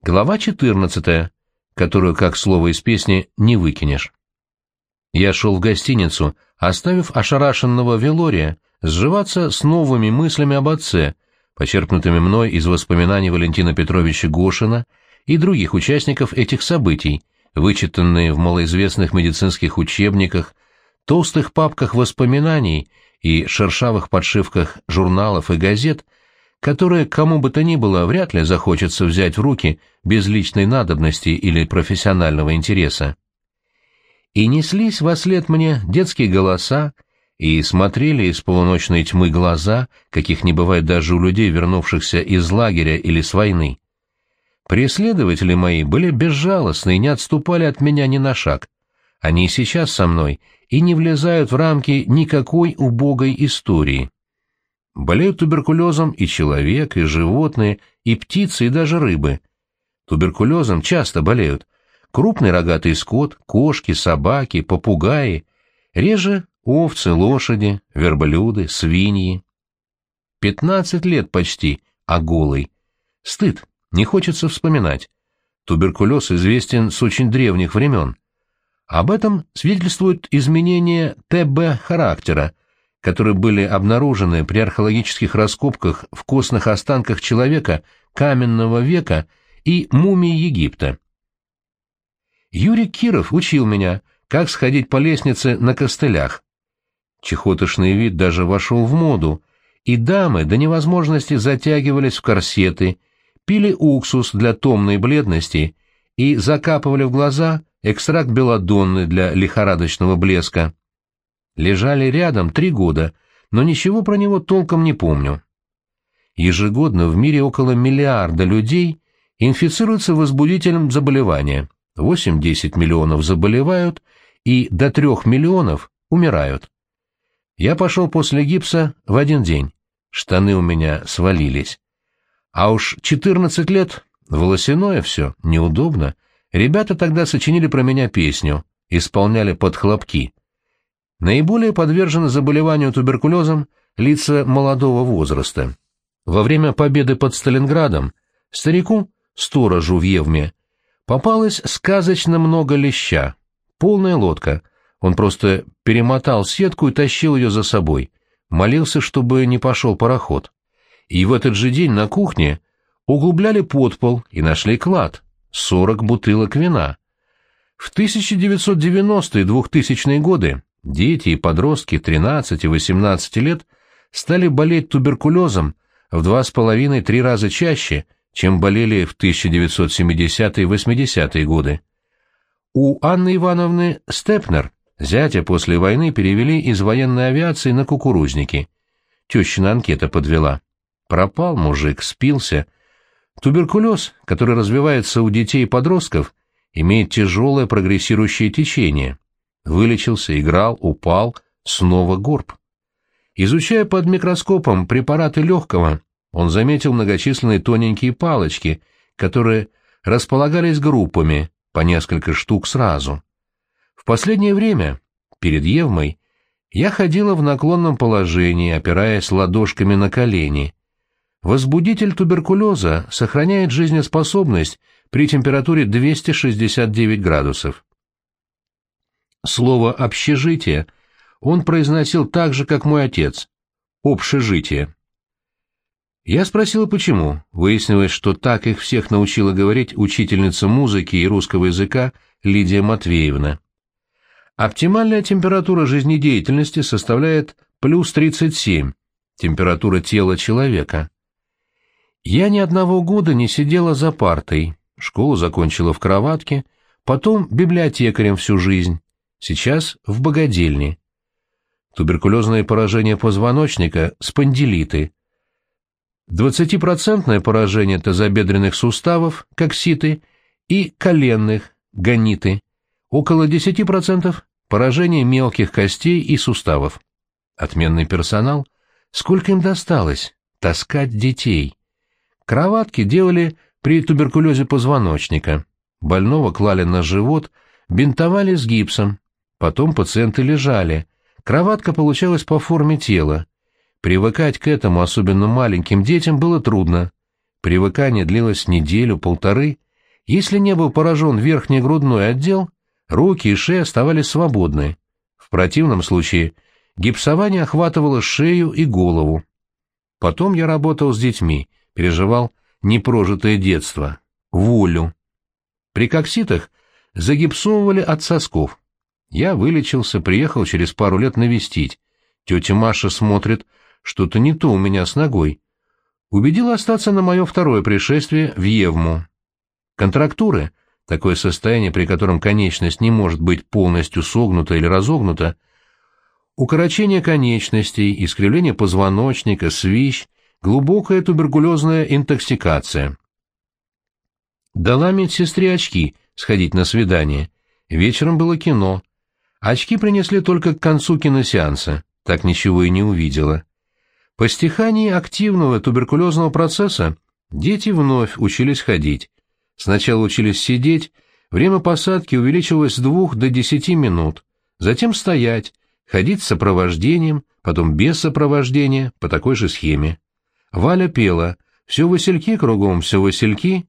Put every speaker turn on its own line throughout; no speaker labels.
Глава 14, которую, как слово из песни, не выкинешь. Я шел в гостиницу, оставив ошарашенного Велория сживаться с новыми мыслями об отце, почерпнутыми мной из воспоминаний Валентина Петровича Гошина и других участников этих событий, вычитанные в малоизвестных медицинских учебниках, толстых папках воспоминаний и шершавых подшивках журналов и газет, которые кому бы то ни было вряд ли захочется взять в руки без личной надобности или профессионального интереса. И неслись во след мне детские голоса, и смотрели из полуночной тьмы глаза, каких не бывает даже у людей, вернувшихся из лагеря или с войны. Преследователи мои были безжалостны и не отступали от меня ни на шаг. Они сейчас со мной и не влезают в рамки никакой убогой истории. Болеют туберкулезом и человек, и животные, и птицы, и даже рыбы. Туберкулезом часто болеют крупный рогатый скот, кошки, собаки, попугаи, реже овцы, лошади, верблюды, свиньи. Пятнадцать лет почти, а голый. Стыд, не хочется вспоминать. Туберкулез известен с очень древних времен. Об этом свидетельствуют изменения ТБ характера, которые были обнаружены при археологических раскопках в костных останках человека каменного века и мумии Египта. Юрий Киров учил меня, как сходить по лестнице на костылях. Чехотошный вид даже вошел в моду, и дамы до невозможности затягивались в корсеты, пили уксус для томной бледности и закапывали в глаза экстракт белодонны для лихорадочного блеска. Лежали рядом три года, но ничего про него толком не помню. Ежегодно в мире около миллиарда людей инфицируются возбудителем заболевания, 8-10 миллионов заболевают и до 3 миллионов умирают. Я пошел после гипса в один день, штаны у меня свалились. А уж 14 лет, волосяное все, неудобно, Ребята тогда сочинили про меня песню, исполняли под хлопки. Наиболее подвержены заболеванию туберкулезом лица молодого возраста. Во время победы под Сталинградом старику, сторожу в Евме, попалось сказочно много леща, полная лодка. Он просто перемотал сетку и тащил ее за собой, молился, чтобы не пошел пароход. И в этот же день на кухне углубляли подпол и нашли клад — 40 бутылок вина. В 1990-е и 2000-е годы дети и подростки 13 и 18 лет стали болеть туберкулезом в 2,5-3 раза чаще, чем болели в 1970-е и 80-е годы. У Анны Ивановны Степнер зятя после войны перевели из военной авиации на кукурузники. Тещина анкета подвела. Пропал мужик, спился — Туберкулез, который развивается у детей и подростков, имеет тяжелое прогрессирующее течение. Вылечился, играл, упал, снова горб. Изучая под микроскопом препараты легкого, он заметил многочисленные тоненькие палочки, которые располагались группами, по несколько штук сразу. В последнее время, перед Евмой, я ходила в наклонном положении, опираясь ладошками на колени, Возбудитель туберкулеза сохраняет жизнеспособность при температуре 269 градусов. Слово «общежитие» он произносил так же, как мой отец – «общежитие». Я спросила, почему, выяснилось, что так их всех научила говорить учительница музыки и русского языка Лидия Матвеевна. Оптимальная температура жизнедеятельности составляет плюс 37, температура тела человека. Я ни одного года не сидела за партой, школу закончила в кроватке, потом библиотекарем всю жизнь, сейчас в богадельне. Туберкулезное поражение позвоночника – спондилиты. Двадцатипроцентное поражение тазобедренных суставов – кокситы и коленных – гониты. Около 10% поражение мелких костей и суставов. Отменный персонал. Сколько им досталось? Таскать детей. Кроватки делали при туберкулезе позвоночника. Больного клали на живот, бинтовали с гипсом. Потом пациенты лежали. Кроватка получалась по форме тела. Привыкать к этому, особенно маленьким детям, было трудно. Привыкание длилось неделю-полторы, Если не был поражен верхний грудной отдел, руки и шея оставались свободны. В противном случае гипсование охватывало шею и голову. Потом я работал с детьми, переживал непрожитое детство, волю. При кокситах загипсовывали от сосков. Я вылечился, приехал через пару лет навестить. Тетя Маша смотрит, что-то не то у меня с ногой. Убедила остаться на мое второе пришествие в Евму. Контрактуры, такое состояние, при котором конечность не может быть полностью согнута или разогнута, укорочение конечностей, искривление позвоночника, свищ, глубокая туберкулезная интоксикация. Дала медсестре очки сходить на свидание. Вечером было кино. Очки принесли только к концу киносеанса, так ничего и не увидела. По стихании активного туберкулезного процесса дети вновь учились ходить. Сначала учились сидеть, время посадки увеличилось с двух до десяти минут, затем стоять, ходить с сопровождением, потом без сопровождения, по такой же схеме. Валя пела «Все васильки кругом, все васильки».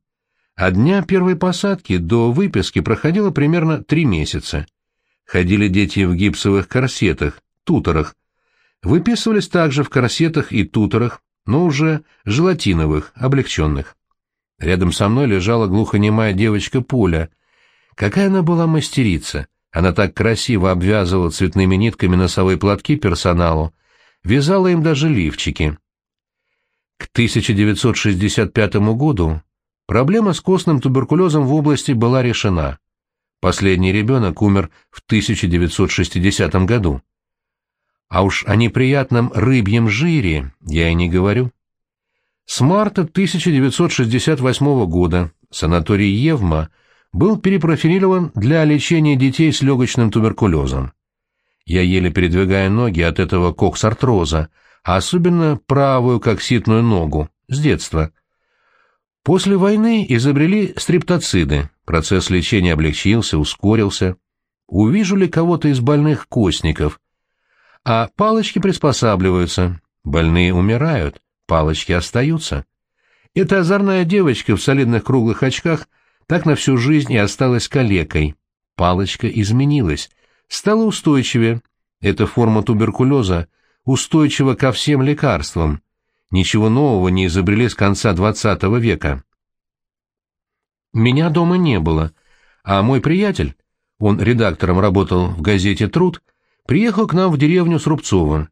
От дня первой посадки до выписки проходило примерно три месяца. Ходили дети в гипсовых корсетах, туторах. Выписывались также в корсетах и туторах, но уже желатиновых, облегченных. Рядом со мной лежала глухонемая девочка Поля. Какая она была мастерица! Она так красиво обвязывала цветными нитками носовые платки персоналу, вязала им даже лифчики. К 1965 году проблема с костным туберкулезом в области была решена. Последний ребенок умер в 1960 году. А уж о неприятном рыбьем жире я и не говорю. С марта 1968 года санаторий Евма был перепрофилирован для лечения детей с легочным туберкулезом. Я еле передвигаю ноги от этого коксартроза, а особенно правую кокситную ногу, с детства. После войны изобрели стриптоциды, процесс лечения облегчился, ускорился. Увижу ли кого-то из больных костников? А палочки приспосабливаются, больные умирают, палочки остаются. Эта озорная девочка в солидных круглых очках так на всю жизнь и осталась калекой. Палочка изменилась, стала устойчивее. Эта форма туберкулеза устойчива ко всем лекарствам. Ничего нового не изобрели с конца XX века. Меня дома не было, а мой приятель, он редактором работал в газете «Труд», приехал к нам в деревню с Рубцовым.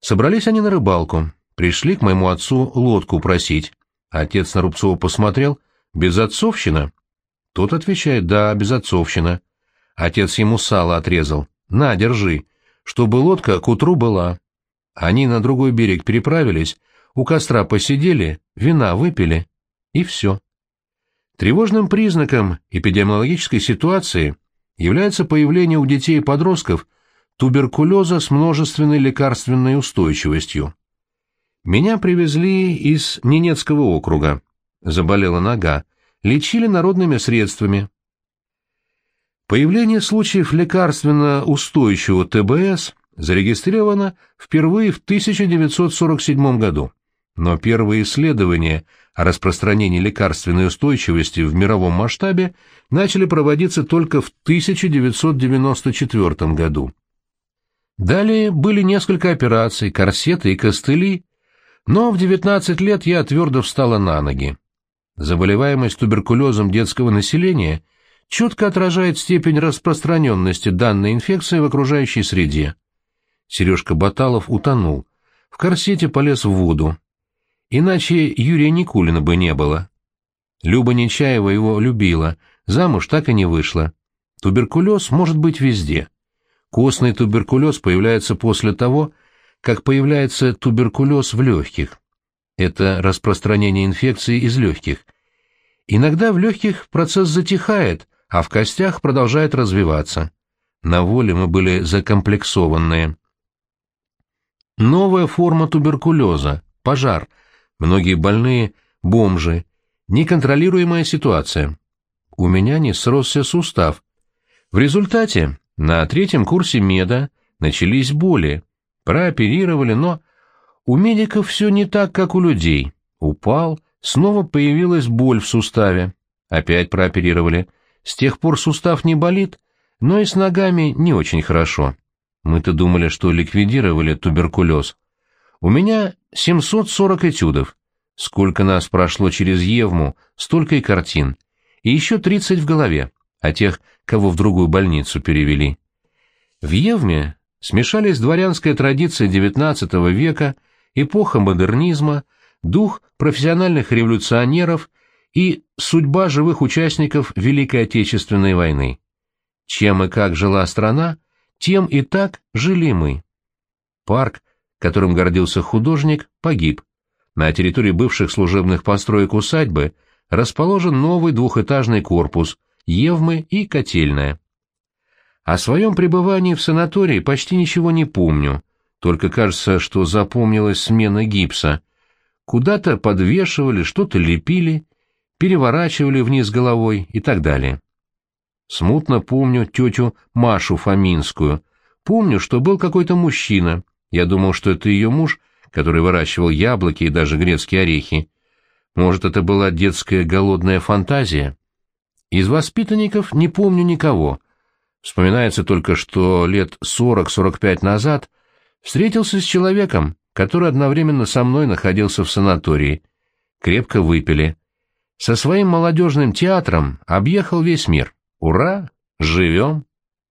Собрались они на рыбалку, пришли к моему отцу лодку просить. Отец на Рубцова посмотрел, безотцовщина? Тот отвечает, да, безотцовщина. Отец ему сало отрезал. На, держи, чтобы лодка к утру была. Они на другой берег переправились, у костра посидели, вина выпили, и все. Тревожным признаком эпидемиологической ситуации является появление у детей и подростков туберкулеза с множественной лекарственной устойчивостью. Меня привезли из Ненецкого округа. Заболела нога. Лечили народными средствами. Появление случаев лекарственно устойчивого ТБС зарегистрировано впервые в 1947 году, но первые исследования о распространении лекарственной устойчивости в мировом масштабе начали проводиться только в 1994 году. Далее были несколько операций, корсеты и костыли, но в 19 лет я твердо встала на ноги. Заболеваемость туберкулезом детского населения четко отражает степень распространенности данной инфекции в окружающей среде. Сережка Баталов утонул, в корсете полез в воду. Иначе Юрия Никулина бы не было. Люба Нечаева его любила, замуж так и не вышла. Туберкулез может быть везде. Костный туберкулез появляется после того, как появляется туберкулез в легких. Это распространение инфекции из легких. Иногда в легких процесс затихает, а в костях продолжает развиваться. На воле мы были закомплексованные. Новая форма туберкулеза, пожар, многие больные – бомжи, неконтролируемая ситуация. У меня не сросся сустав. В результате на третьем курсе меда начались боли. Прооперировали, но у медиков все не так, как у людей. Упал, снова появилась боль в суставе. Опять прооперировали. С тех пор сустав не болит, но и с ногами не очень хорошо. Мы-то думали, что ликвидировали туберкулез. У меня 740 этюдов. Сколько нас прошло через Евму, столько и картин. И еще 30 в голове, а тех, кого в другую больницу перевели. В Евме смешались дворянская традиция XIX века, эпоха модернизма, дух профессиональных революционеров и судьба живых участников Великой Отечественной войны. Чем и как жила страна, тем и так жили мы. Парк, которым гордился художник, погиб. На территории бывших служебных построек усадьбы расположен новый двухэтажный корпус, Евмы и котельная. О своем пребывании в санатории почти ничего не помню, только кажется, что запомнилась смена гипса. Куда-то подвешивали, что-то лепили, переворачивали вниз головой и так далее. Смутно помню тетю Машу Фоминскую. Помню, что был какой-то мужчина. Я думал, что это ее муж, который выращивал яблоки и даже грецкие орехи. Может, это была детская голодная фантазия? Из воспитанников не помню никого. Вспоминается только, что лет сорок-сорок пять назад встретился с человеком, который одновременно со мной находился в санатории. Крепко выпили. Со своим молодежным театром объехал весь мир. Ура! Живем!